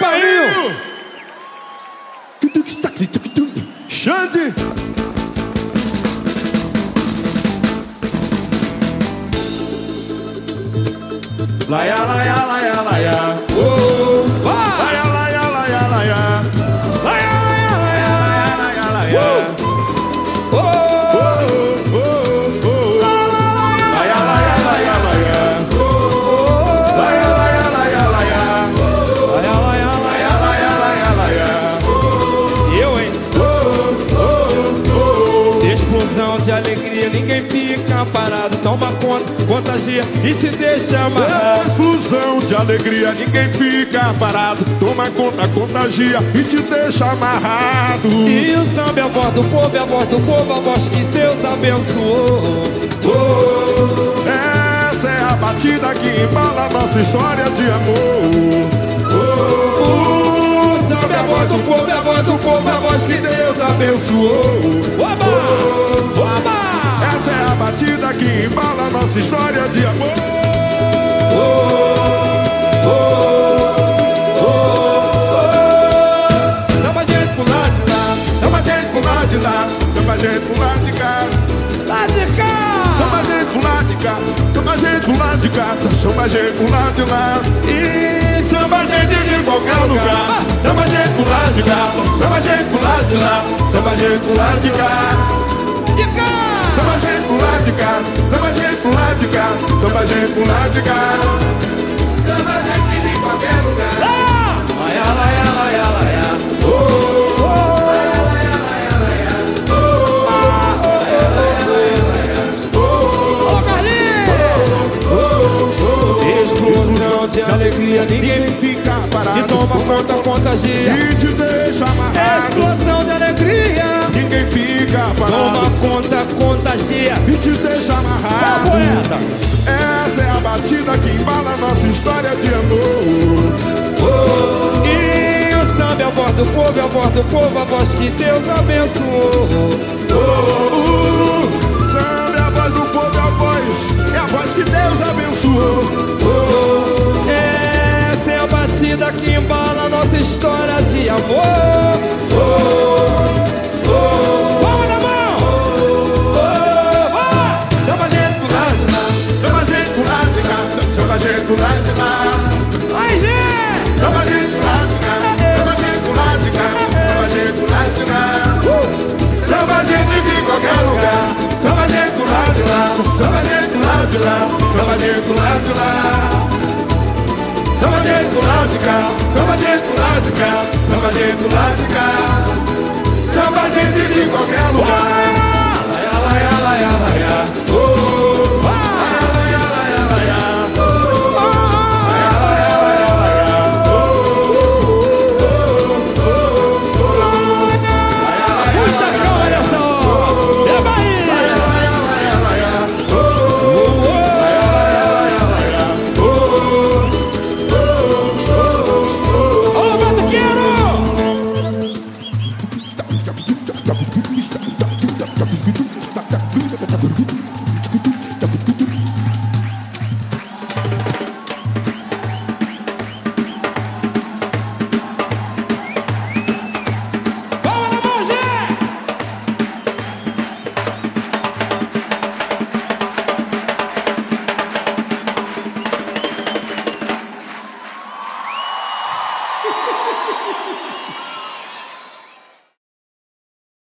Painho. Xande. Laia, laia, laia, laia. Oh, Explosão de alegria, ninguém fica parado. Toma conta, contagia e se deixa amarrado. Explosão de alegria, ninguém fica parado. Toma conta, contagia e te deixa amarrado. E o samba é a voz do povo, é a voz do povo, a voz que Deus abençoou. Essa é a batida que embala nossa história de amor. O samba é a voz do povo, é a voz do povo, a voz que Deus abençoou. História de amor. Samba gente lado de lá, Chama a gente lado de lá, chama a gente lado de cá. lá de cá. Chama a gente lado de cá, gente lado de cá. A gente lado de lá. E Chama a gente de qualquer lugar. Chama a gente pro lado de cá, chama a gente pro lado de lá. Chama a gente pro lado de cá. de cá. Lado de cá. Chama a gente pro lado de cá. Chama a gente de qualquer lugar. Lá. Laia, laia, laia, laia. Ô, Carlinhos. Explosão de alegria, ninguém fica parado. E toma conta, contagia. E te deixa amarrado. Explosão de alegria. Ninguém fica Toma parado. conta, contagia. E te deixa amarrado. poeta. Batida que embala nossa história de amor. E o samba é a voz do povo, é a voz do povo, a voz que Deus abençoou. Samba é a voz do povo, é a voz, é a voz que Deus abençoou. Essa é a batida que embala nossa história de amor. De lá, chama a gente pro lado de lá. Chama a gente pro lado de cá, chama a gente pro lado de cá, chama a gente pro lado de cá.